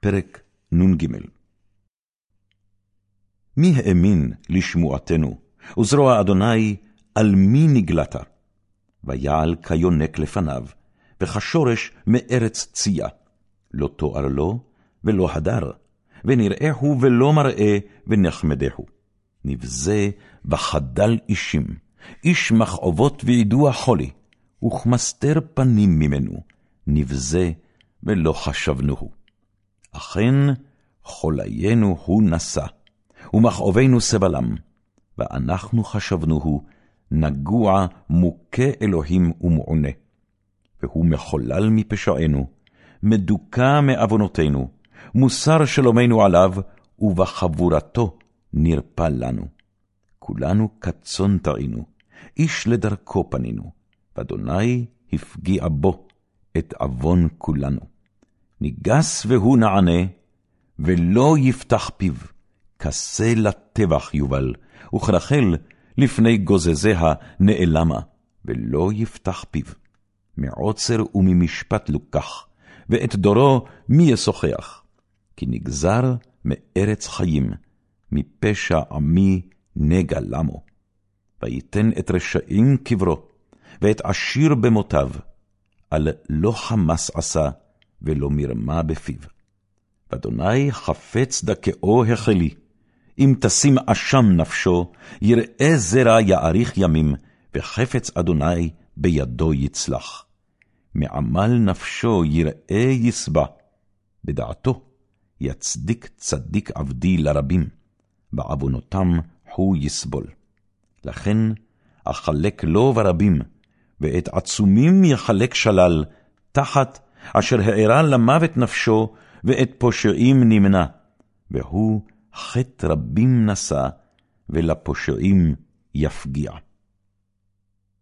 פרק נ"ג מי האמין לשמועתנו, וזרוע אדוני על מי נגלת? ויעל כיונק לפניו, וכשורש מארץ צייה. לא תואר לו, ולא הדר, ונראהו ולא מראה, ונחמדהו. נבזה וחדל אישים, איש מכאובות וידוע חולי, וכמסתר פנים ממנו, נבזה ולא חשבנוהו. אכן, חוליינו הוא נשא, ומכאובינו סבלם, ואנחנו חשבנוהו, נגוע מוכה אלוהים ומעונה. והוא מחולל מפשענו, מדוכא מעוונותינו, מוסר שלומנו עליו, ובחבורתו נרפא לנו. כולנו כצאן טעינו, איש לדרכו פנינו, ואדוני הפגיע בו את עוון כולנו. ניגס והוא נענה, ולא יפתח פיו, כסה לטבח יובל, וכרחל לפני גוזזיה נעלמה, ולא יפתח פיו. מעוצר וממשפט לוקח, ואת דורו מי ישוחח? כי נגזר מארץ חיים, מפשע עמי נגע למו. ויתן את רשעים קברו, ואת עשיר במותיו, על לא חמס עשה, ולא מרמה בפיו. ואדוני חפץ דכאו החלי, אם תשים אשם נפשו, יראה זרע יאריך ימים, וחפץ אדוני בידו יצלח. מעמל נפשו יראה יסבע, בדעתו יצדיק צדיק עבדי לרבים, בעוונותם הוא יסבול. לכן אחלק לו ברבים, ואת עצומים יחלק שלל, תחת אשר הארה למוות נפשו, ואת פושעים נמנע, והוא חטא רבים נשא, ולפושעים יפגיע.